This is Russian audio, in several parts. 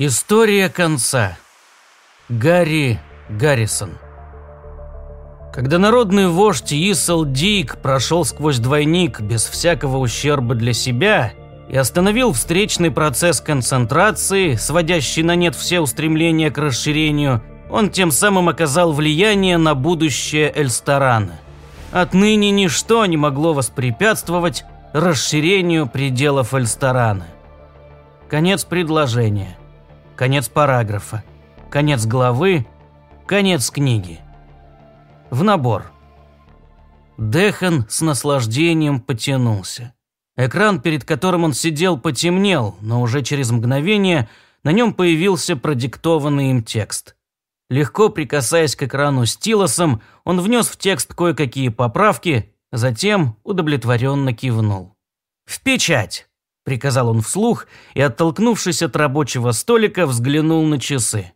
История конца. Гарри Гаррисон. Когда народный вождь Исел Дик прошел сквозь двойник без всякого ущерба для себя и остановил встречный процесс концентрации, сводящий на нет все устремления к расширению, он тем самым оказал влияние на будущее Эльстарана. Отныне ничто не могло воспрепятствовать расширению пределов Эльстарана. Конец предложения. Конец параграфа. Конец главы. Конец книги. В набор. Дехан с наслаждением потянулся. Экран, перед которым он сидел, потемнел, но уже через мгновение на нем появился продиктованный им текст. Легко прикасаясь к экрану стилусом, он внес в текст кое-какие поправки, затем удовлетворенно кивнул. «В печать!» Приказал он вслух и, оттолкнувшись от рабочего столика, взглянул на часы.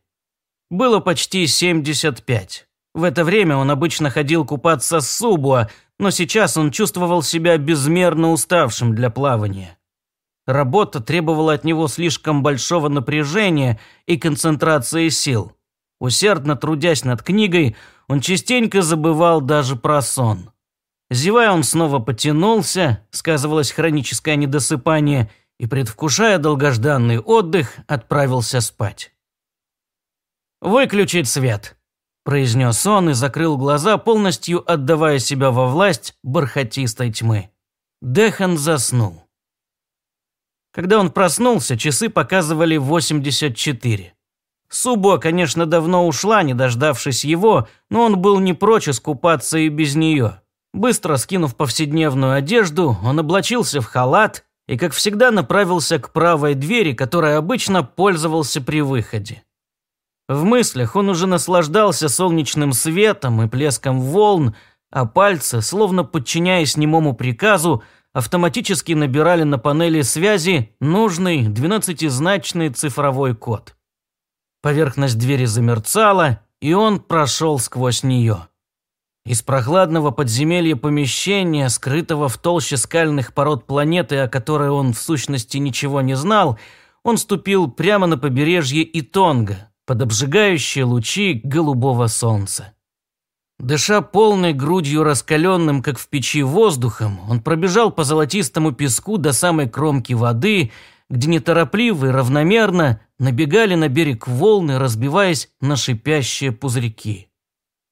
Было почти 75. В это время он обычно ходил купаться с Субуа, но сейчас он чувствовал себя безмерно уставшим для плавания. Работа требовала от него слишком большого напряжения и концентрации сил. Усердно трудясь над книгой, он частенько забывал даже про сон. Зевая, он снова потянулся, сказывалось хроническое недосыпание, и, предвкушая долгожданный отдых, отправился спать. «Выключить свет», – произнес он и закрыл глаза, полностью отдавая себя во власть бархатистой тьмы. Дехан заснул. Когда он проснулся, часы показывали 84. Субуа, конечно, давно ушла, не дождавшись его, но он был не прочь искупаться и без нее. Быстро скинув повседневную одежду, он облачился в халат и, как всегда, направился к правой двери, которой обычно пользовался при выходе. В мыслях он уже наслаждался солнечным светом и плеском волн, а пальцы, словно подчиняясь немому приказу, автоматически набирали на панели связи нужный двенадцатизначный цифровой код. Поверхность двери замерцала, и он прошел сквозь нее. Из прохладного подземелья помещения, скрытого в толще скальных пород планеты, о которой он в сущности ничего не знал, он ступил прямо на побережье Итонга, под обжигающие лучи голубого солнца. Дыша полной грудью раскаленным, как в печи, воздухом, он пробежал по золотистому песку до самой кромки воды, где неторопливо и равномерно набегали на берег волны, разбиваясь на шипящие пузырьки.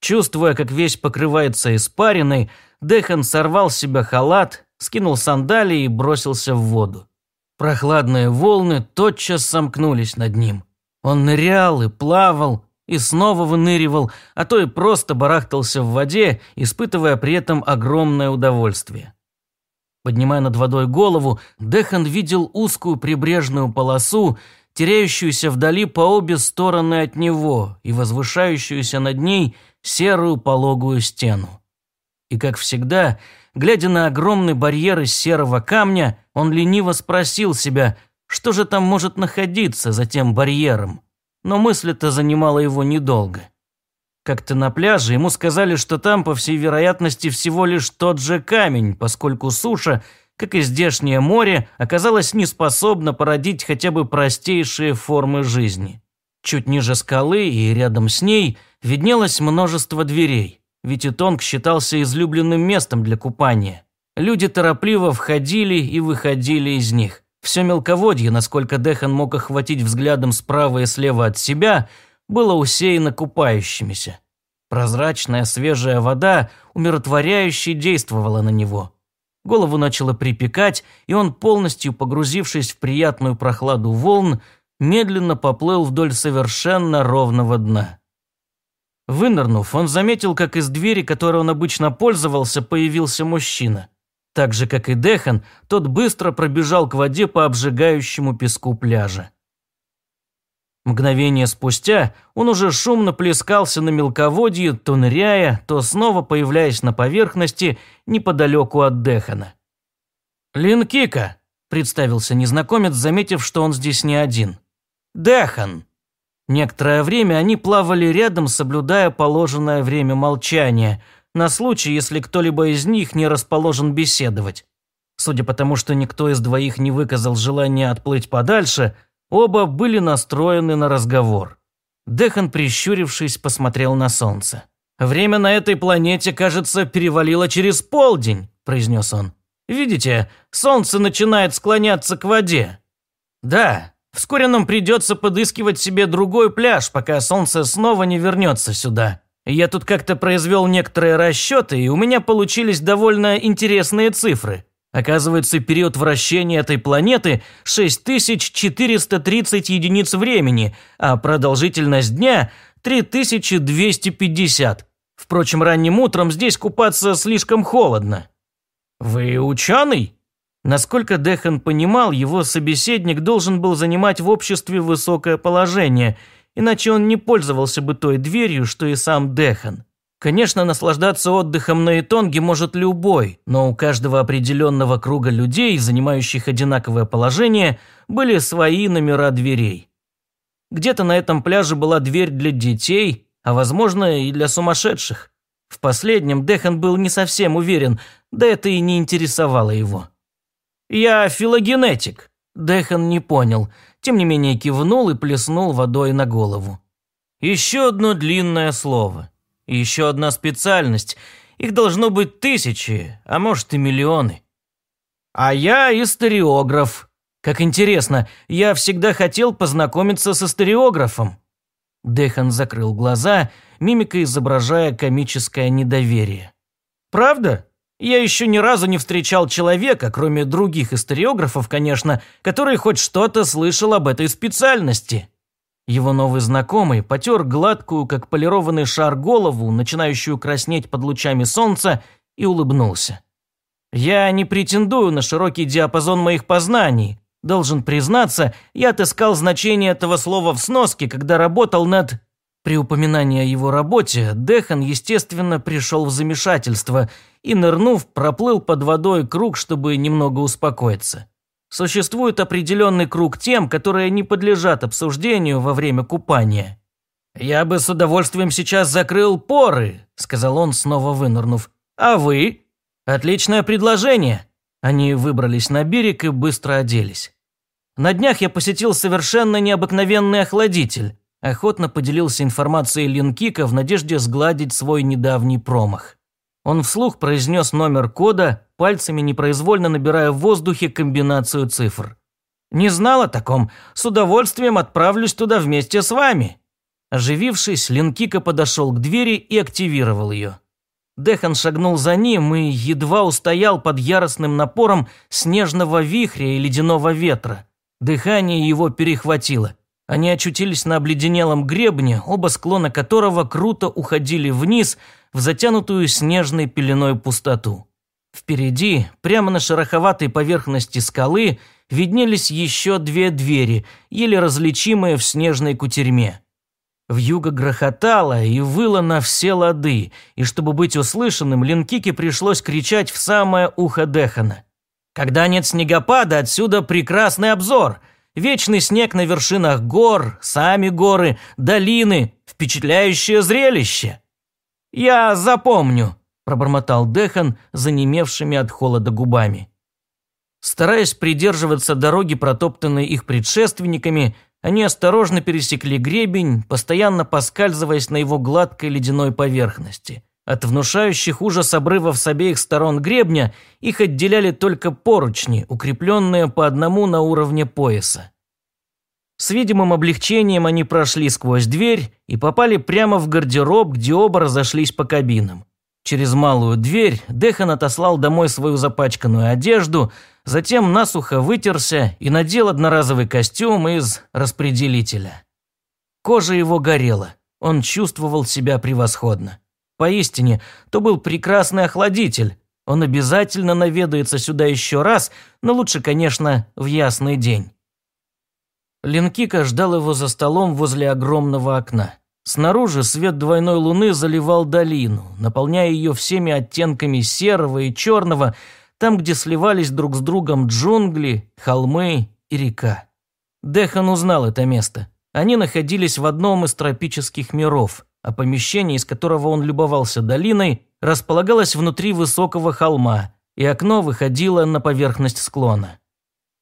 Чувствуя, как весь покрывается испариной, Дехан сорвал с себя халат, скинул сандалии и бросился в воду. Прохладные волны тотчас сомкнулись над ним. Он нырял и плавал, и снова выныривал, а то и просто барахтался в воде, испытывая при этом огромное удовольствие. Поднимая над водой голову, Дехан видел узкую прибрежную полосу, теряющуюся вдали по обе стороны от него и возвышающуюся над ней – серую пологую стену. И, как всегда, глядя на огромный барьер из серого камня, он лениво спросил себя, что же там может находиться за тем барьером. Но мысль эта занимала его недолго. Как-то на пляже ему сказали, что там, по всей вероятности, всего лишь тот же камень, поскольку суша, как и здешнее море, оказалась неспособна породить хотя бы простейшие формы жизни. Чуть ниже скалы и рядом с ней виднелось множество дверей, ведь Итонг считался излюбленным местом для купания. Люди торопливо входили и выходили из них. Все мелководье, насколько Дехан мог охватить взглядом справа и слева от себя, было усеяно купающимися. Прозрачная свежая вода умиротворяюще действовала на него. Голову начало припекать, и он, полностью погрузившись в приятную прохладу волн, медленно поплыл вдоль совершенно ровного дна. Вынырнув, он заметил, как из двери, которой он обычно пользовался, появился мужчина. Так же, как и Дехан, тот быстро пробежал к воде по обжигающему песку пляжа. Мгновение спустя он уже шумно плескался на мелководье, то ныряя, то снова появляясь на поверхности неподалеку от Дехана. «Линкика», – представился незнакомец, заметив, что он здесь не один. Дехан. Некоторое время они плавали рядом, соблюдая положенное время молчания, на случай, если кто-либо из них не расположен беседовать. Судя по тому, что никто из двоих не выказал желания отплыть подальше, Оба были настроены на разговор. Дехан, прищурившись, посмотрел на солнце. «Время на этой планете, кажется, перевалило через полдень», – произнес он. «Видите, солнце начинает склоняться к воде». «Да, вскоре нам придется подыскивать себе другой пляж, пока солнце снова не вернется сюда. Я тут как-то произвел некоторые расчеты, и у меня получились довольно интересные цифры. Оказывается, период вращения этой планеты 6430 единиц времени, а продолжительность дня 3250. Впрочем, ранним утром здесь купаться слишком холодно. Вы ученый? Насколько Дехан понимал, его собеседник должен был занимать в обществе высокое положение, иначе он не пользовался бы той дверью, что и сам Дехан. Конечно, наслаждаться отдыхом на Итонге может любой, но у каждого определенного круга людей, занимающих одинаковое положение, были свои номера дверей. Где-то на этом пляже была дверь для детей, а возможно и для сумасшедших. В последнем Дехан был не совсем уверен, да это и не интересовало его. «Я филогенетик», – Дехан не понял, тем не менее кивнул и плеснул водой на голову. Еще одно длинное слово. Еще одна специальность. Их должно быть тысячи, а может и миллионы. А я историограф. Как интересно, я всегда хотел познакомиться с историографом. Дехан закрыл глаза, мимикой изображая комическое недоверие. «Правда? Я еще ни разу не встречал человека, кроме других историографов, конечно, который хоть что-то слышал об этой специальности». Его новый знакомый потер гладкую, как полированный шар, голову, начинающую краснеть под лучами солнца, и улыбнулся. «Я не претендую на широкий диапазон моих познаний. Должен признаться, я отыскал значение этого слова в сноске, когда работал над...» При упоминании о его работе Дехан, естественно, пришел в замешательство и, нырнув, проплыл под водой круг, чтобы немного успокоиться. Существует определенный круг тем, которые не подлежат обсуждению во время купания. «Я бы с удовольствием сейчас закрыл поры», – сказал он, снова вынырнув. «А вы?» «Отличное предложение». Они выбрались на берег и быстро оделись. На днях я посетил совершенно необыкновенный охладитель. Охотно поделился информацией Линкика в надежде сгладить свой недавний промах. Он вслух произнес номер кода, пальцами непроизвольно набирая в воздухе комбинацию цифр. «Не знал о таком. С удовольствием отправлюсь туда вместе с вами». Оживившись, Ленкика подошел к двери и активировал ее. Дехан шагнул за ним и едва устоял под яростным напором снежного вихря и ледяного ветра. Дыхание его перехватило. Они очутились на обледенелом гребне, оба склона которого круто уходили вниз в затянутую снежной пеленой пустоту. Впереди, прямо на шероховатой поверхности скалы, виднелись еще две двери, еле различимые в снежной кутерьме. Вьюга грохотала и выла на все лады, и чтобы быть услышанным, Линкике пришлось кричать в самое ухо Дехана. «Когда нет снегопада, отсюда прекрасный обзор!» Вечный снег на вершинах гор, сами горы, долины, впечатляющее зрелище. «Я запомню», – пробормотал Дехан, занемевшими от холода губами. Стараясь придерживаться дороги, протоптанной их предшественниками, они осторожно пересекли гребень, постоянно поскальзываясь на его гладкой ледяной поверхности. От внушающих ужас обрывов с обеих сторон гребня их отделяли только поручни, укрепленные по одному на уровне пояса. С видимым облегчением они прошли сквозь дверь и попали прямо в гардероб, где оба разошлись по кабинам. Через малую дверь Дехан отослал домой свою запачканную одежду, затем насухо вытерся и надел одноразовый костюм из распределителя. Кожа его горела, он чувствовал себя превосходно. Поистине, то был прекрасный охладитель. Он обязательно наведается сюда еще раз, но лучше, конечно, в ясный день. Ленкика ждал его за столом возле огромного окна. Снаружи свет двойной луны заливал долину, наполняя ее всеми оттенками серого и черного, там, где сливались друг с другом джунгли, холмы и река. Дехан узнал это место. Они находились в одном из тропических миров – а помещение, из которого он любовался долиной, располагалось внутри высокого холма, и окно выходило на поверхность склона.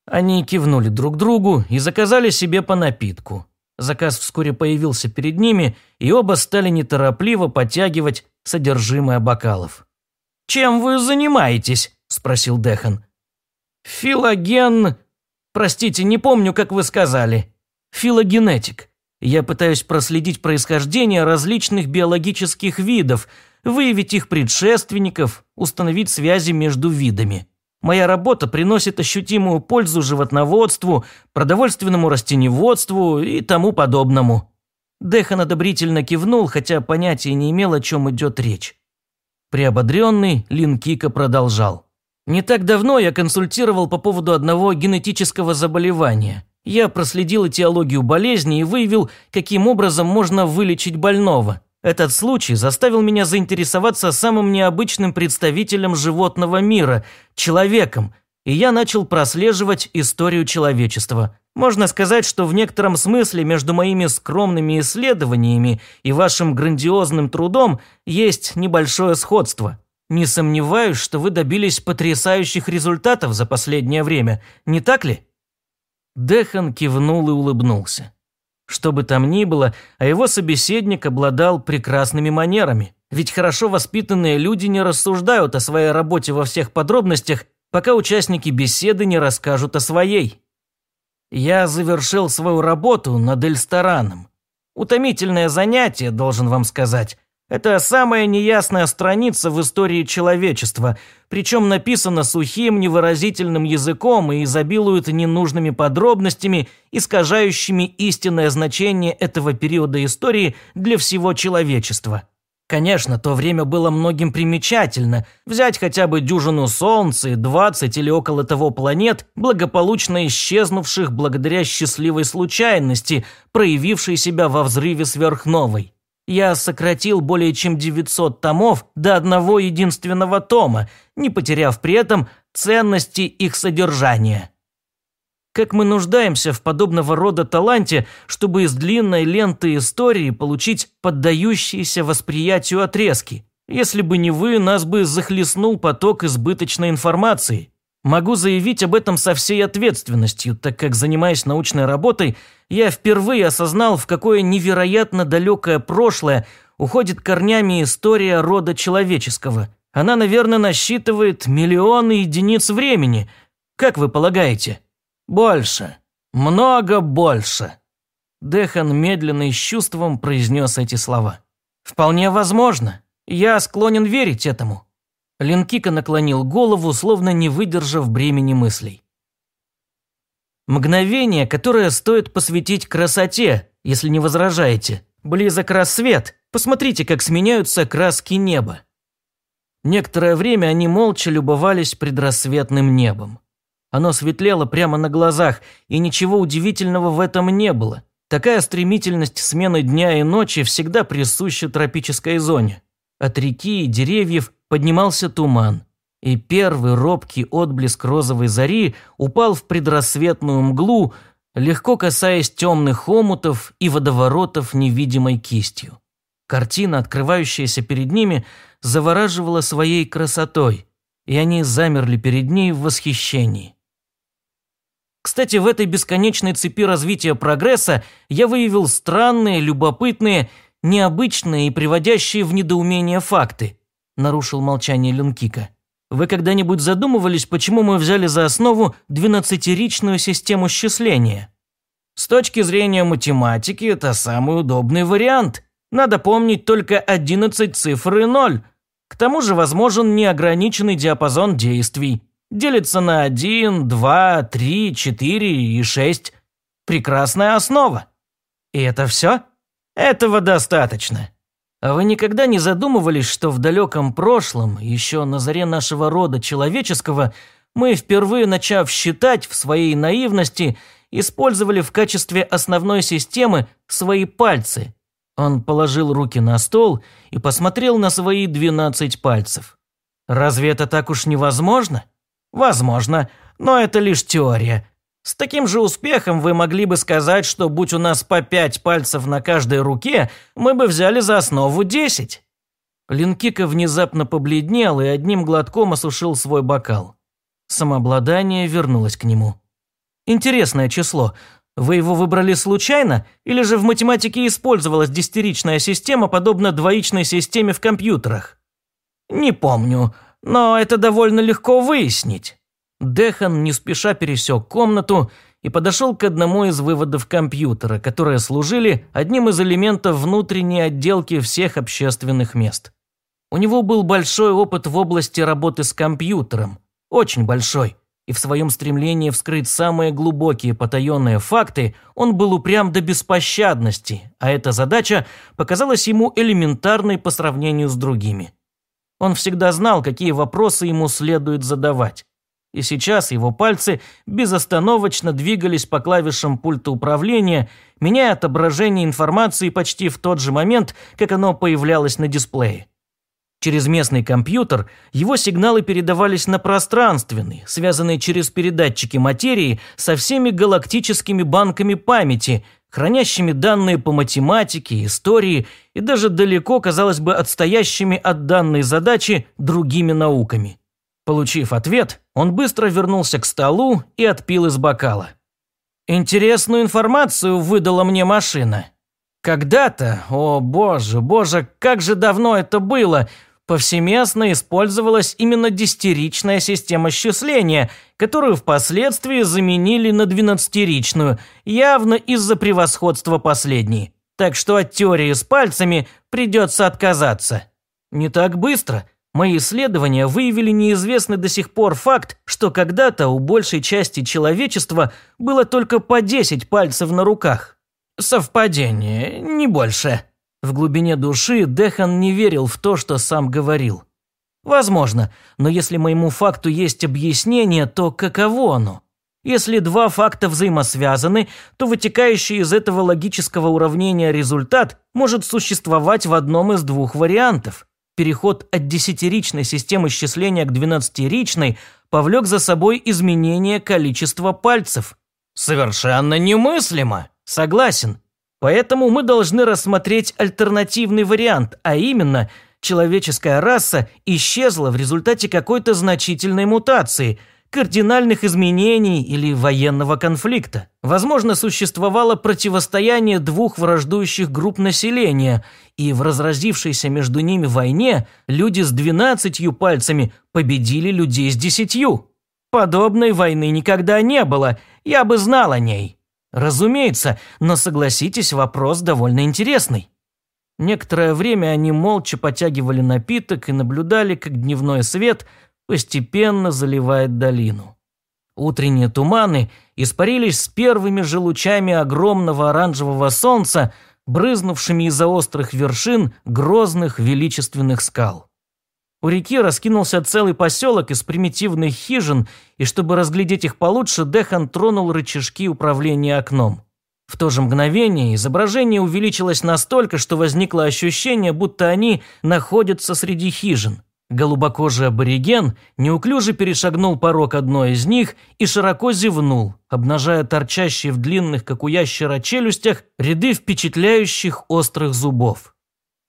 Они кивнули друг другу и заказали себе по напитку. Заказ вскоре появился перед ними, и оба стали неторопливо подтягивать содержимое бокалов. «Чем вы занимаетесь?» – спросил Дехан. «Филоген... Простите, не помню, как вы сказали. Филогенетик. Я пытаюсь проследить происхождение различных биологических видов, выявить их предшественников, установить связи между видами. Моя работа приносит ощутимую пользу животноводству, продовольственному растеневодству и тому подобному». Дехан одобрительно кивнул, хотя понятия не имел, о чем идет речь. Приободренный, Линкика продолжал. «Не так давно я консультировал по поводу одного генетического заболевания. Я проследил этиологию болезни и выявил, каким образом можно вылечить больного. Этот случай заставил меня заинтересоваться самым необычным представителем животного мира – человеком, и я начал прослеживать историю человечества. Можно сказать, что в некотором смысле между моими скромными исследованиями и вашим грандиозным трудом есть небольшое сходство. Не сомневаюсь, что вы добились потрясающих результатов за последнее время, не так ли? Дехан кивнул и улыбнулся. Что бы там ни было, а его собеседник обладал прекрасными манерами. Ведь хорошо воспитанные люди не рассуждают о своей работе во всех подробностях, пока участники беседы не расскажут о своей. Я завершил свою работу над Эльстораном. Утомительное занятие, должен вам сказать. Это самая неясная страница в истории человечества, причем написана сухим, невыразительным языком и изобилует ненужными подробностями, искажающими истинное значение этого периода истории для всего человечества. Конечно, то время было многим примечательно. Взять хотя бы дюжину Солнц и 20 или около того планет, благополучно исчезнувших благодаря счастливой случайности, проявившей себя во взрыве сверхновой я сократил более чем 900 томов до одного единственного тома, не потеряв при этом ценности их содержания. Как мы нуждаемся в подобного рода таланте, чтобы из длинной ленты истории получить поддающиеся восприятию отрезки. Если бы не вы, нас бы захлестнул поток избыточной информации. Могу заявить об этом со всей ответственностью, так как, занимаясь научной работой, я впервые осознал, в какое невероятно далекое прошлое уходит корнями история рода человеческого. Она, наверное, насчитывает миллионы единиц времени. Как вы полагаете? Больше. Много больше. Дехан медленно и с чувством произнес эти слова. «Вполне возможно. Я склонен верить этому. Ленкика наклонил голову, словно не выдержав бремени мыслей. Мгновение, которое стоит посвятить красоте, если не возражаете. Близок рассвет. Посмотрите, как сменяются краски неба. Некоторое время они молча любовались предрассветным небом. Оно светлело прямо на глазах, и ничего удивительного в этом не было. Такая стремительность смены дня и ночи всегда присуща тропической зоне. От реки и деревьев поднимался туман, и первый робкий отблеск розовой зари упал в предрассветную мглу, легко касаясь темных омутов и водоворотов невидимой кистью. Картина, открывающаяся перед ними, завораживала своей красотой, и они замерли перед ней в восхищении. Кстати, в этой бесконечной цепи развития прогресса я выявил странные, любопытные, необычные и приводящие в недоумение факты нарушил молчание Люнкика. «Вы когда-нибудь задумывались, почему мы взяли за основу двенадцатиричную систему счисления?» «С точки зрения математики, это самый удобный вариант. Надо помнить только 11 цифр и 0. К тому же возможен неограниченный диапазон действий. Делится на 1, 2, 3, 4 и 6. Прекрасная основа. И это все? Этого достаточно. А вы никогда не задумывались, что в далеком прошлом, еще на заре нашего рода человеческого, мы, впервые начав считать в своей наивности, использовали в качестве основной системы свои пальцы? Он положил руки на стол и посмотрел на свои двенадцать пальцев. Разве это так уж невозможно? Возможно, но это лишь теория. С таким же успехом вы могли бы сказать, что будь у нас по пять пальцев на каждой руке, мы бы взяли за основу десять». Линкика внезапно побледнел и одним глотком осушил свой бокал. Самообладание вернулось к нему. Интересное число. Вы его выбрали случайно, или же в математике использовалась десятиричная система, подобно двоичной системе в компьютерах? Не помню, но это довольно легко выяснить. Дехан не спеша пересек комнату и подошел к одному из выводов компьютера, которые служили одним из элементов внутренней отделки всех общественных мест. У него был большой опыт в области работы с компьютером, очень большой, и в своем стремлении вскрыть самые глубокие потаенные факты он был упрям до беспощадности, а эта задача показалась ему элементарной по сравнению с другими. Он всегда знал, какие вопросы ему следует задавать. И сейчас его пальцы безостановочно двигались по клавишам пульта управления, меняя отображение информации почти в тот же момент, как оно появлялось на дисплее. Через местный компьютер его сигналы передавались на пространственный, связанный через передатчики материи со всеми галактическими банками памяти, хранящими данные по математике, истории и даже далеко, казалось бы, отстоящими от данной задачи другими науками. Получив ответ, он быстро вернулся к столу и отпил из бокала. «Интересную информацию выдала мне машина. Когда-то, о боже, боже, как же давно это было!» повсеместно использовалась именно десятиричная система счисления, которую впоследствии заменили на двенадцатиричную, явно из-за превосходства последней. Так что от теории с пальцами придется отказаться. Не так быстро – Мои исследования выявили неизвестный до сих пор факт, что когда-то у большей части человечества было только по 10 пальцев на руках. Совпадение, не больше. В глубине души Дехан не верил в то, что сам говорил. Возможно, но если моему факту есть объяснение, то каково оно? Если два факта взаимосвязаны, то вытекающий из этого логического уравнения результат может существовать в одном из двух вариантов. Переход от десятиричной системы счисления к двенадцатиричной повлек за собой изменение количества пальцев. Совершенно немыслимо. Согласен. Поэтому мы должны рассмотреть альтернативный вариант, а именно, человеческая раса исчезла в результате какой-то значительной мутации – кардинальных изменений или военного конфликта. Возможно, существовало противостояние двух враждующих групп населения, и в разразившейся между ними войне люди с двенадцатью пальцами победили людей с десятью. Подобной войны никогда не было, я бы знал о ней. Разумеется, но согласитесь, вопрос довольно интересный. Некоторое время они молча потягивали напиток и наблюдали, как дневной свет – постепенно заливает долину. Утренние туманы испарились с первыми же лучами огромного оранжевого солнца, брызнувшими из-за острых вершин грозных величественных скал. У реки раскинулся целый поселок из примитивных хижин, и чтобы разглядеть их получше, Дехан тронул рычажки управления окном. В то же мгновение изображение увеличилось настолько, что возникло ощущение, будто они находятся среди хижин. Голубокожий абориген неуклюже перешагнул порог одной из них и широко зевнул, обнажая торчащие в длинных, как у ящера, челюстях ряды впечатляющих острых зубов.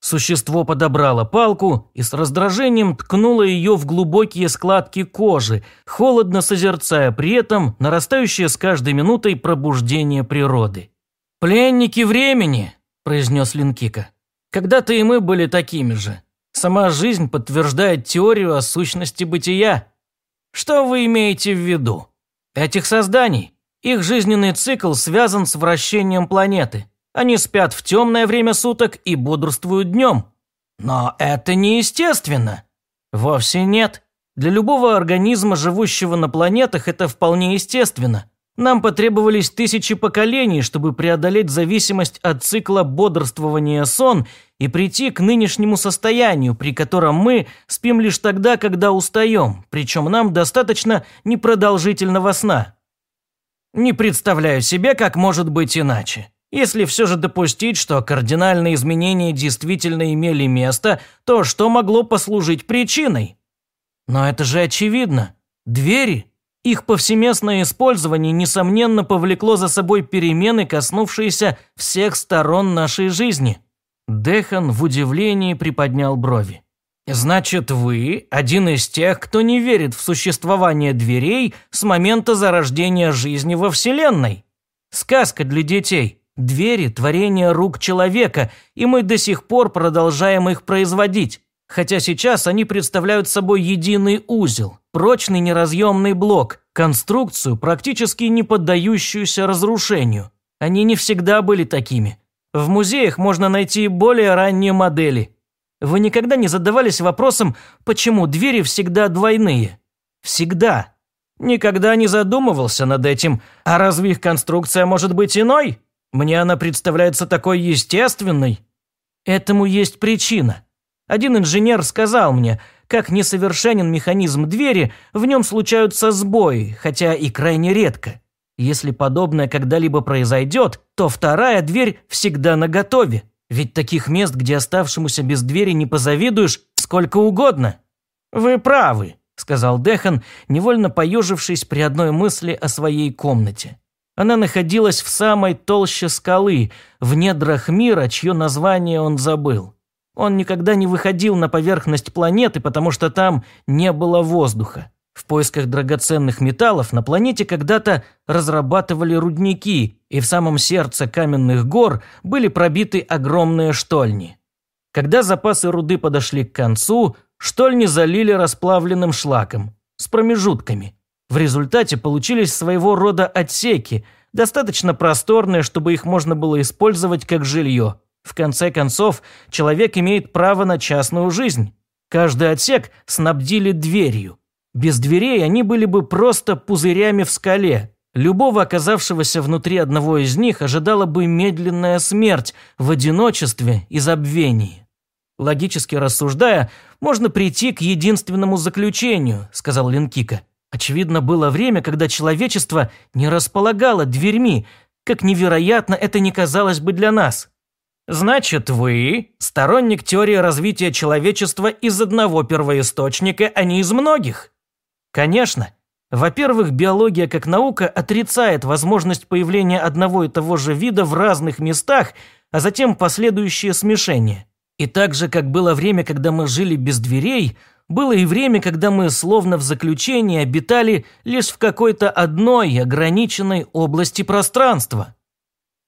Существо подобрало палку и с раздражением ткнуло ее в глубокие складки кожи, холодно созерцая при этом нарастающее с каждой минутой пробуждение природы. «Пленники времени», – произнес Линкика. «Когда-то и мы были такими же. Сама жизнь подтверждает теорию о сущности бытия. Что вы имеете в виду? Этих созданий. Их жизненный цикл связан с вращением планеты. Они спят в темное время суток и бодрствуют днем. Но это неестественно. Вовсе нет. Для любого организма, живущего на планетах, это вполне естественно. Нам потребовались тысячи поколений, чтобы преодолеть зависимость от цикла бодрствования-сон и прийти к нынешнему состоянию, при котором мы спим лишь тогда, когда устаем, причем нам достаточно непродолжительного сна. Не представляю себе, как может быть иначе. Если все же допустить, что кардинальные изменения действительно имели место, то что могло послужить причиной? Но это же очевидно. Двери их повсеместное использование, несомненно, повлекло за собой перемены, коснувшиеся всех сторон нашей жизни. Дехан в удивлении приподнял брови. Значит, вы один из тех, кто не верит в существование дверей с момента зарождения жизни во Вселенной. Сказка для детей. Двери – творение рук человека, и мы до сих пор продолжаем их производить. Хотя сейчас они представляют собой единый узел, прочный неразъемный блок, конструкцию, практически не поддающуюся разрушению. Они не всегда были такими. В музеях можно найти более ранние модели – вы никогда не задавались вопросом, почему двери всегда двойные? Всегда. Никогда не задумывался над этим. А разве их конструкция может быть иной? Мне она представляется такой естественной. Этому есть причина. Один инженер сказал мне, как несовершенен механизм двери, в нем случаются сбои, хотя и крайне редко. Если подобное когда-либо произойдет, то вторая дверь всегда наготове. Ведь таких мест, где оставшемуся без двери не позавидуешь, сколько угодно. Вы правы, сказал Дехан, невольно поежившись при одной мысли о своей комнате. Она находилась в самой толще скалы, в недрах мира, чье название он забыл. Он никогда не выходил на поверхность планеты, потому что там не было воздуха. В поисках драгоценных металлов на планете когда-то разрабатывали рудники, и в самом сердце каменных гор были пробиты огромные штольни. Когда запасы руды подошли к концу, штольни залили расплавленным шлаком, с промежутками. В результате получились своего рода отсеки, достаточно просторные, чтобы их можно было использовать как жилье. В конце концов, человек имеет право на частную жизнь. Каждый отсек снабдили дверью. Без дверей они были бы просто пузырями в скале. Любого оказавшегося внутри одного из них ожидала бы медленная смерть в одиночестве и забвении. Логически рассуждая, можно прийти к единственному заключению, сказал Ленкика. Очевидно, было время, когда человечество не располагало дверьми, как невероятно это не казалось бы для нас. Значит, вы сторонник теории развития человечества из одного первоисточника, а не из многих? Конечно. Во-первых, биология как наука отрицает возможность появления одного и того же вида в разных местах, а затем последующее смешение. И так же, как было время, когда мы жили без дверей, было и время, когда мы словно в заключении обитали лишь в какой-то одной ограниченной области пространства.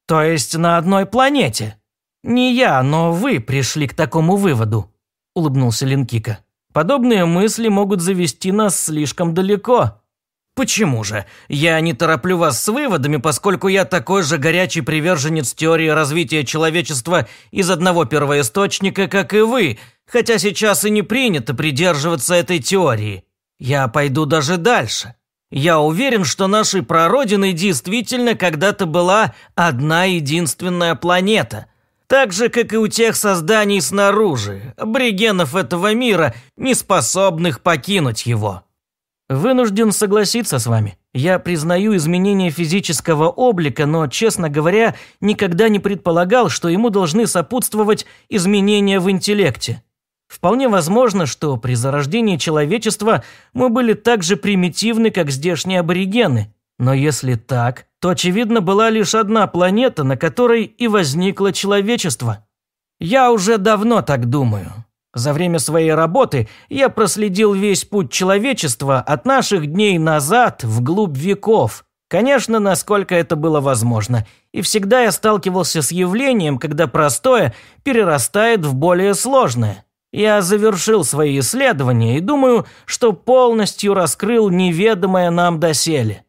То есть на одной планете. Не я, но вы пришли к такому выводу, улыбнулся Линкика. Подобные мысли могут завести нас слишком далеко. Почему же? Я не тороплю вас с выводами, поскольку я такой же горячий приверженец теории развития человечества из одного первоисточника, как и вы, хотя сейчас и не принято придерживаться этой теории. Я пойду даже дальше. Я уверен, что нашей прародиной действительно когда-то была одна единственная планета, так же, как и у тех созданий снаружи, аборигенов этого мира, не способных покинуть его. Вынужден согласиться с вами. Я признаю изменение физического облика, но, честно говоря, никогда не предполагал, что ему должны сопутствовать изменения в интеллекте. Вполне возможно, что при зарождении человечества мы были так же примитивны, как здешние аборигены. Но если так, то, очевидно, была лишь одна планета, на которой и возникло человечество. Я уже давно так думаю. За время своей работы я проследил весь путь человечества от наших дней назад вглубь веков. Конечно, насколько это было возможно. И всегда я сталкивался с явлением, когда простое перерастает в более сложное. Я завершил свои исследования и думаю, что полностью раскрыл неведомое нам доселе.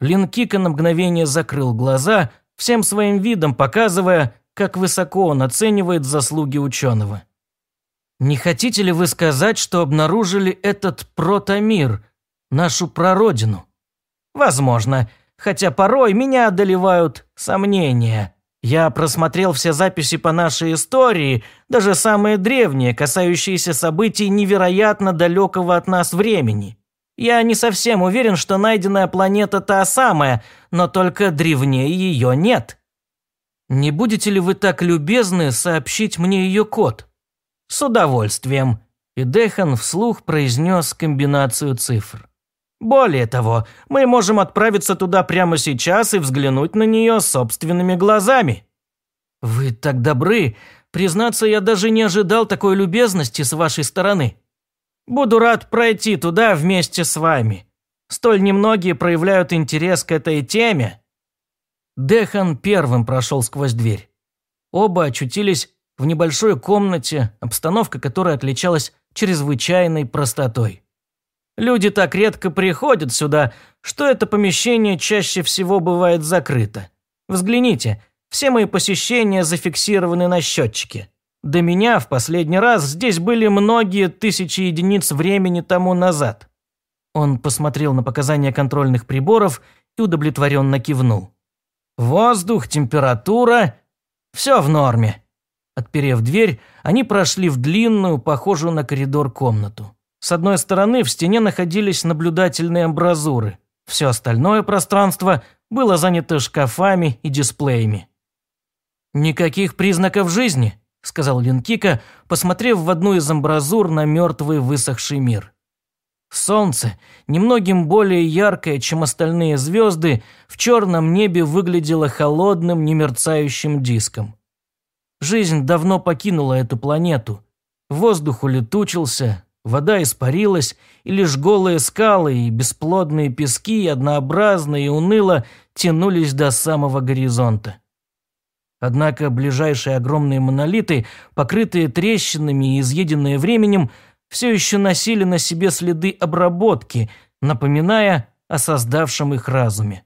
Линкика на мгновение закрыл глаза, всем своим видом показывая, как высоко он оценивает заслуги ученого. «Не хотите ли вы сказать, что обнаружили этот протомир, нашу прародину?» «Возможно, хотя порой меня одолевают сомнения. Я просмотрел все записи по нашей истории, даже самые древние, касающиеся событий невероятно далекого от нас времени. Я не совсем уверен, что найденная планета та самая, но только древнее ее нет. Не будете ли вы так любезны сообщить мне ее код? С удовольствием. И Дехан вслух произнес комбинацию цифр. Более того, мы можем отправиться туда прямо сейчас и взглянуть на нее собственными глазами. Вы так добры, Признаться, я даже не ожидал такой любезности с вашей стороны. Буду рад пройти туда вместе с вами. Столь немногие проявляют интерес к этой теме». Дехан первым прошел сквозь дверь. Оба очутились в небольшой комнате, обстановка которой отличалась чрезвычайной простотой. Люди так редко приходят сюда, что это помещение чаще всего бывает закрыто. Взгляните, все мои посещения зафиксированы на счетчике. До меня в последний раз здесь были многие тысячи единиц времени тому назад. Он посмотрел на показания контрольных приборов и удовлетворенно кивнул. Воздух, температура – все в норме. Отперев дверь, они прошли в длинную, похожую на коридор комнату. С одной стороны в стене находились наблюдательные амбразуры. Все остальное пространство было занято шкафами и дисплеями. «Никаких признаков жизни», – сказал Линкика, посмотрев в одну из амбразур на мертвый высохший мир. Солнце, немногим более яркое, чем остальные звезды, в черном небе выглядело холодным, немерцающим диском. Жизнь давно покинула эту планету. Воздух улетучился, вода испарилась, и лишь голые скалы и бесплодные пески однообразно и уныло тянулись до самого горизонта. Однако ближайшие огромные монолиты, покрытые трещинами и изъеденные временем, все еще носили на себе следы обработки, напоминая о создавшем их разуме.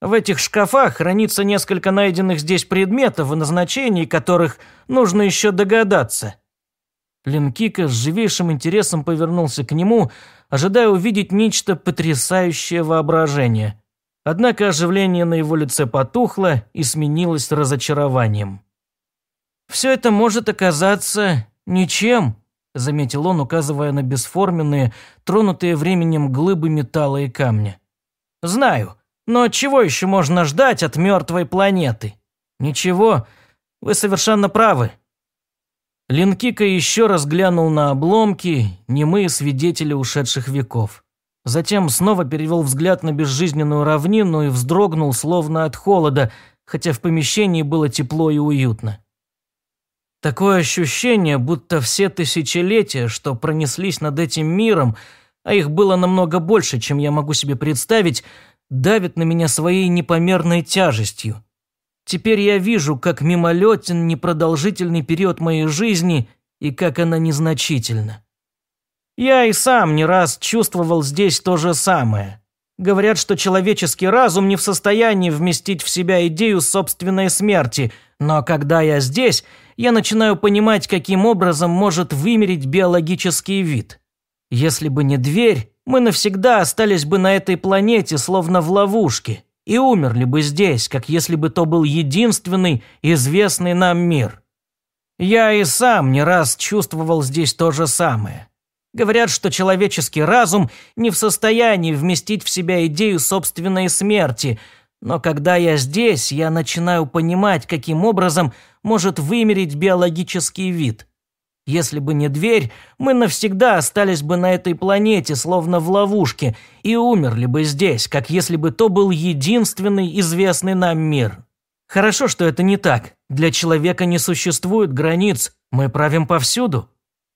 В этих шкафах хранится несколько найденных здесь предметов, о назначении которых нужно еще догадаться. Ленкика с живейшим интересом повернулся к нему, ожидая увидеть нечто потрясающее воображение. Однако оживление на его лице потухло и сменилось разочарованием. «Все это может оказаться ничем», – заметил он, указывая на бесформенные, тронутые временем глыбы металла и камня. «Знаю, но чего еще можно ждать от мертвой планеты? Ничего, вы совершенно правы». Линкика еще раз глянул на обломки, немые свидетели ушедших веков. Затем снова перевел взгляд на безжизненную равнину и вздрогнул, словно от холода, хотя в помещении было тепло и уютно. Такое ощущение, будто все тысячелетия, что пронеслись над этим миром, а их было намного больше, чем я могу себе представить, давят на меня своей непомерной тяжестью. Теперь я вижу, как мимолетен непродолжительный период моей жизни и как она незначительна. Я и сам не раз чувствовал здесь то же самое. Говорят, что человеческий разум не в состоянии вместить в себя идею собственной смерти, но когда я здесь, я начинаю понимать, каким образом может вымереть биологический вид. Если бы не дверь, мы навсегда остались бы на этой планете, словно в ловушке, и умерли бы здесь, как если бы то был единственный известный нам мир. Я и сам не раз чувствовал здесь то же самое. Говорят, что человеческий разум не в состоянии вместить в себя идею собственной смерти, но когда я здесь, я начинаю понимать, каким образом может вымереть биологический вид. Если бы не дверь, мы навсегда остались бы на этой планете, словно в ловушке, и умерли бы здесь, как если бы то был единственный известный нам мир. Хорошо, что это не так. Для человека не существует границ, мы правим повсюду.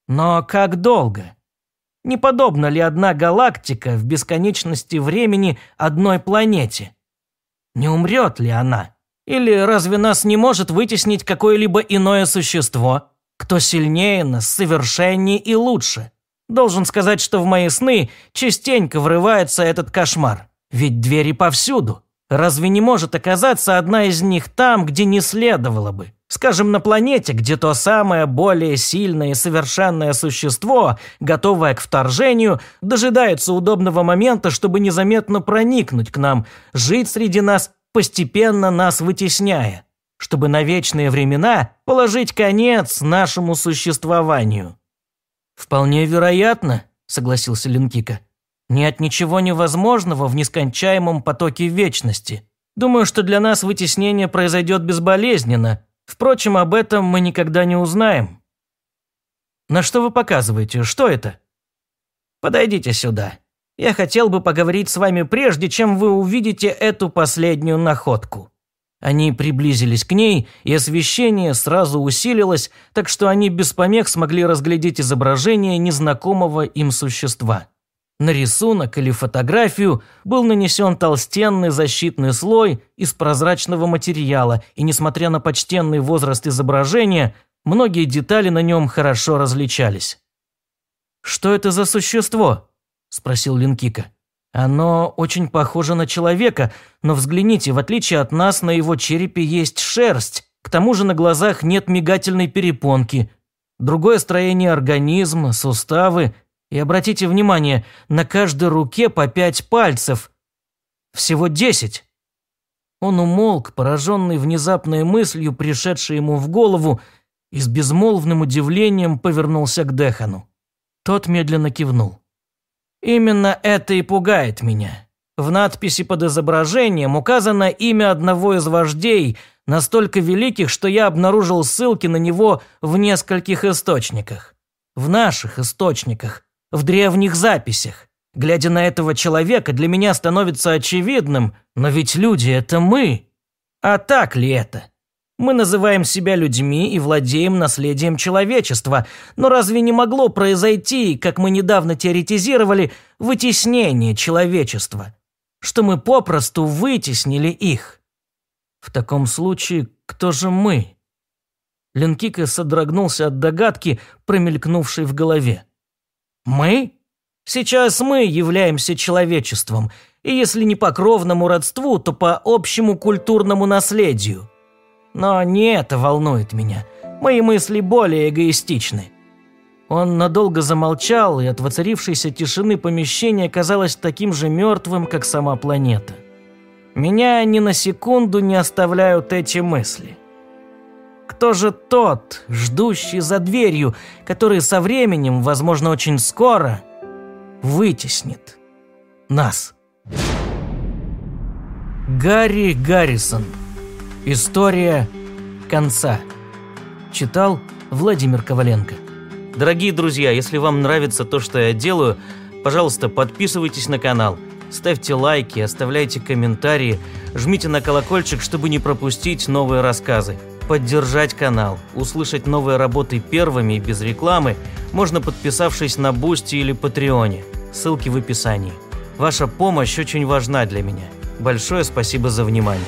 Но как долго? Не подобна ли одна галактика в бесконечности времени одной планете? Не умрет ли она? Или разве нас не может вытеснить какое-либо иное существо, кто сильнее нас, совершеннее и лучше? Должен сказать, что в мои сны частенько врывается этот кошмар. Ведь двери повсюду. Разве не может оказаться одна из них там, где не следовало бы? Скажем, на планете, где то самое более сильное и совершенное существо, готовое к вторжению, дожидается удобного момента, чтобы незаметно проникнуть к нам, жить среди нас, постепенно нас вытесняя, чтобы на вечные времена положить конец нашему существованию. «Вполне вероятно», – согласился Линкика. «Нет ничего невозможного в нескончаемом потоке вечности. Думаю, что для нас вытеснение произойдет безболезненно, Впрочем, об этом мы никогда не узнаем. На что вы показываете? Что это? Подойдите сюда. Я хотел бы поговорить с вами прежде, чем вы увидите эту последнюю находку. Они приблизились к ней, и освещение сразу усилилось, так что они без помех смогли разглядеть изображение незнакомого им существа. На рисунок или фотографию был нанесен толстенный защитный слой из прозрачного материала, и несмотря на почтенный возраст изображения, многие детали на нем хорошо различались. «Что это за существо?» – спросил Линкика. «Оно очень похоже на человека, но взгляните, в отличие от нас, на его черепе есть шерсть, к тому же на глазах нет мигательной перепонки. Другое строение организма, суставы – и обратите внимание, на каждой руке по пять пальцев. Всего десять. Он умолк, пораженный внезапной мыслью, пришедшей ему в голову, и с безмолвным удивлением повернулся к Дехану. Тот медленно кивнул. «Именно это и пугает меня. В надписи под изображением указано имя одного из вождей, настолько великих, что я обнаружил ссылки на него в нескольких источниках. В наших источниках, в древних записях. Глядя на этого человека, для меня становится очевидным, но ведь люди – это мы. А так ли это? Мы называем себя людьми и владеем наследием человечества, но разве не могло произойти, как мы недавно теоретизировали, вытеснение человечества? Что мы попросту вытеснили их? В таком случае, кто же мы? Ленкика содрогнулся от догадки, промелькнувшей в голове. Мы? Сейчас мы являемся человечеством, и если не по кровному родству, то по общему культурному наследию. Но не это волнует меня. Мои мысли более эгоистичны. Он надолго замолчал, и от воцарившейся тишины помещение казалось таким же мертвым, как сама планета. Меня ни на секунду не оставляют эти мысли. Кто же тот, ждущий за дверью, который со временем, возможно, очень скоро, вытеснит нас? Гарри Гаррисон. История конца. Читал Владимир Коваленко. Дорогие друзья, если вам нравится то, что я делаю, пожалуйста, подписывайтесь на канал, ставьте лайки, оставляйте комментарии, жмите на колокольчик, чтобы не пропустить новые рассказы. Поддержать канал, услышать новые работы первыми и без рекламы можно подписавшись на Бусти или Патреоне. Ссылки в описании. Ваша помощь очень важна для меня. Большое спасибо за внимание.